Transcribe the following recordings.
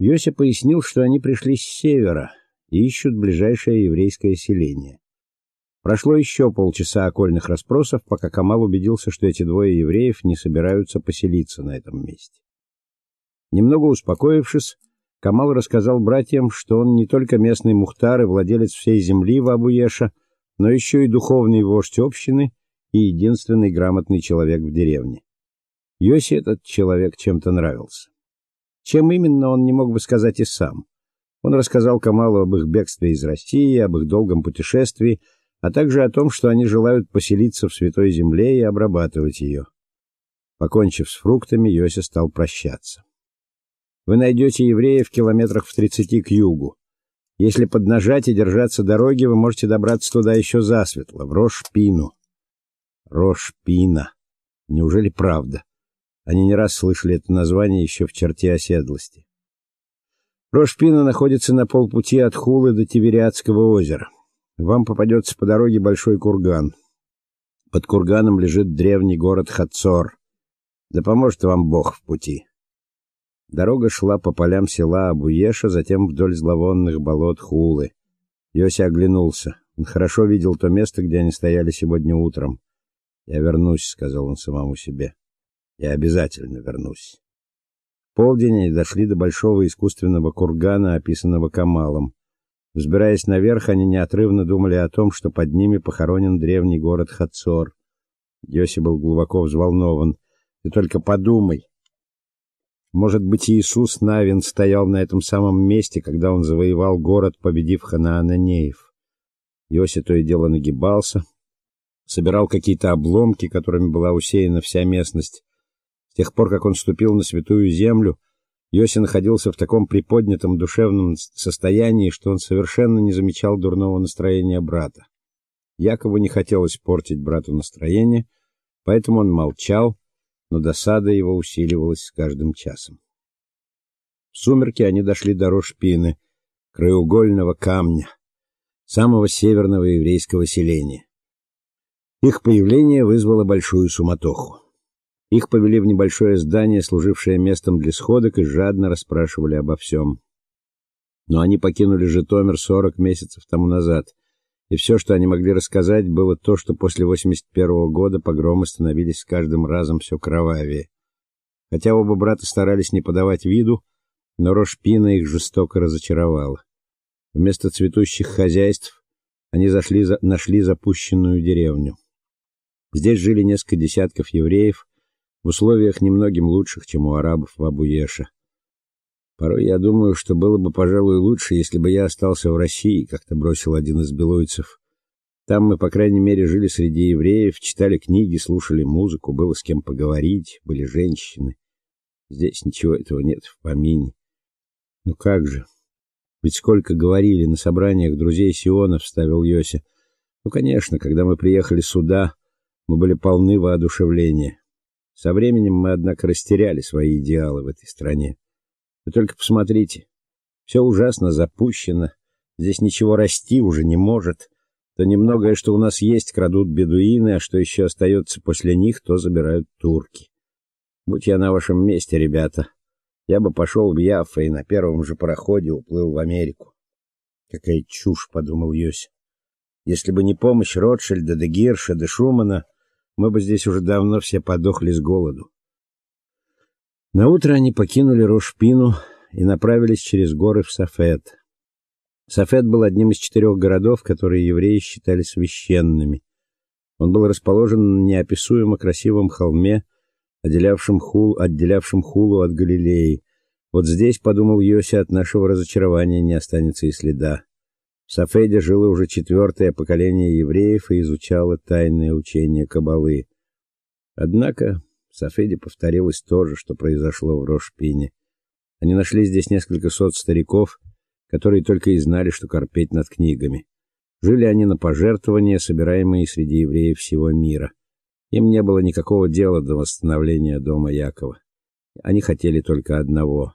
Йося пояснил, что они пришли с севера и ищут ближайшее еврейское селение. Прошло еще полчаса окольных расспросов, пока Камал убедился, что эти двое евреев не собираются поселиться на этом месте. Немного успокоившись, Камал рассказал братьям, что он не только местный мухтар и владелец всей земли в Абуеша, но еще и духовный вождь общины и единственный грамотный человек в деревне. Йоси этот человек чем-то нравился. Чем именно, он не мог бы сказать и сам. Он рассказал Камалу об их бегстве из России, об их долгом путешествии, а также о том, что они желают поселиться в Святой Земле и обрабатывать ее. Покончив с фруктами, Йося стал прощаться. Вы найдете евреев в километрах в тридцати к югу. Если поднажать и держаться дороги, вы можете добраться туда еще засветло, в Рош-Пину. Рош-Пина. Неужели правда? Они не раз слышали это название еще в черте оседлости. Рош-Пина находится на полпути от Хулы до Тивериадского озера вам попадется по дороге большой курган. Под курганом лежит древний город Хацор. Да поможет вам Бог в пути. Дорога шла по полям села Абуеша, затем вдоль зловонных болот Хулы. Йося оглянулся. Он хорошо видел то место, где они стояли сегодня утром. "Я вернусь", сказал он самому себе. "Я обязательно вернусь". В полдень дошли до большого искусственного кургана, описанного Камалом. Взбираясь наверх, они неотрывно думали о том, что под ними похоронен древний город Хацор. Йоси был глубоко взволнован. Ты только подумай. Может быть, Иисус Навин стоял на этом самом месте, когда он завоевал город, победив ханаанеев. Йоси то и дело нагибался, собирал какие-то обломки, которыми была усеяна вся местность. С тех пор, как он ступил на святую землю, Йоси находился в таком приподнятом душевном состоянии, что он совершенно не замечал дурного настроения брата. Якову не хотелось портить брату настроение, поэтому он молчал, но досада его усиливалась с каждым часом. В сумерки они дошли до Рошпины, краеугольного камня, самого северного еврейского селения. Их появление вызвало большую суматоху. Их повели в небольшое здание, служившее местом для сходок, и жадно расспрашивали обо всем. Но они покинули Житомир 40 месяцев тому назад, и все, что они могли рассказать, было то, что после 81 года погромы становились с каждым разом все кровавее. Хотя оба брата старались не подавать виду, но Рошпина их жестоко разочаровала. Вместо цветущих хозяйств они зашли за, нашли запущенную деревню. Здесь жили несколько десятков евреев, в условиях немногим лучших, чем у арабов в Абу-Еше. Порой я думаю, что было бы, пожалуй, лучше, если бы я остался в России, как-то бросил один из белойцев. Там мы, по крайней мере, жили среди евреев, читали книги, слушали музыку, было с кем поговорить, были женщины. Здесь ничего этого нет в помине. Ну как же? Ведь сколько говорили на собраниях друзей Сиона, вставил Йося. Ну, конечно, когда мы приехали сюда, мы были полны воодушевления. Со временем мы, однако, растеряли свои идеалы в этой стране. Вы только посмотрите. Все ужасно запущено. Здесь ничего расти уже не может. То немногое, что у нас есть, крадут бедуины, а что еще остается после них, то забирают турки. Будь я на вашем месте, ребята, я бы пошел в Яффа и на первом же пароходе уплыл в Америку. Какая чушь, подумал Йоси. Если бы не помощь Ротшильда, де Гирша, де Шумана, мы бы здесь уже давно все подохли с голоду. На утро они покинули Рошпину и направились через горы в Сафет. Сафет был одним из четырех городов, которые евреи считали священными. Он был расположен на неописуемо красивом холме, отделявшем Хул, отделявшем Хулу от Галилеи. Вот здесь, подумал Йоси, от нашего разочарования не останется и следа. В Сафеде жило уже четвертое поколение евреев и изучало тайные учения каббалы. Однако в Сафеде повторилось то же, что произошло в Рошпине. Они нашли здесь несколько сот стариков, которые только и знали, что корпеть над книгами. Жили они на пожертвования, собираемые среди евреев всего мира. Им не было никакого дела до восстановления дома Якова. Они хотели только одного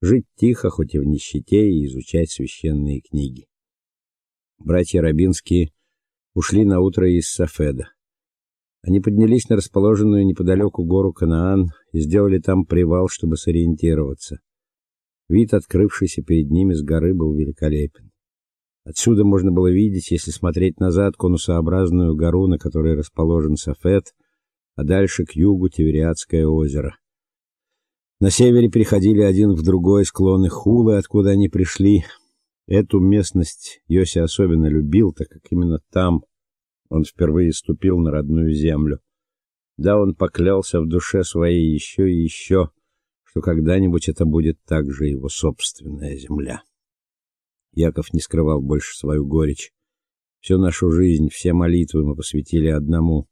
жить тихо, хоть и в нищете, и изучать священные книги. Братья Рабинские ушли на утро из Сафеда. Они поднялись на расположенную неподалеку гору Канаан и сделали там привал, чтобы сориентироваться. Вид, открывшийся перед ними с горы, был великолепен. Отсюда можно было видеть, если смотреть назад, конусообразную гору, на которой расположен Сафет, а дальше к югу Тивериадское озеро. На севере переходили один в другой склоны Хулы, откуда они пришли. Эту местность Йоси особенно любил, так как именно там он впервые ступил на родную землю. Да, он поклялся в душе своей еще и еще, что когда-нибудь это будет также его собственная земля. Яков не скрывал больше свою горечь. Всю нашу жизнь, все молитвы мы посвятили одному.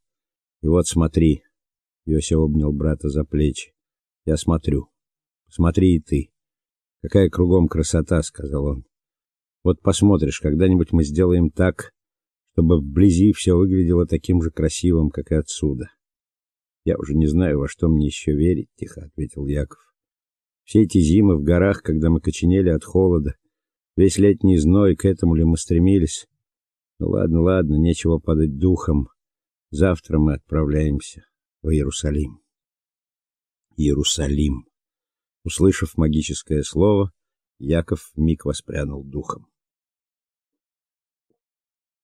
И вот смотри. Йося обнял брата за плечи. Я смотрю. Смотри и ты. Какая кругом красота, сказал он. Вот посмотришь, когда-нибудь мы сделаем так, чтобы вблизи все выглядело таким же красивым, как и отсюда. Я уже не знаю, во что мне еще верить, тихо ответил Яков. Все эти зимы в горах, когда мы коченели от холода, весь летний зной, к этому ли мы стремились? Ну ладно, ладно, нечего падать духом. Завтра мы отправляемся в Иерусалим. Иерусалим. Услышав магическое слово, Яков миг воспрянул духом.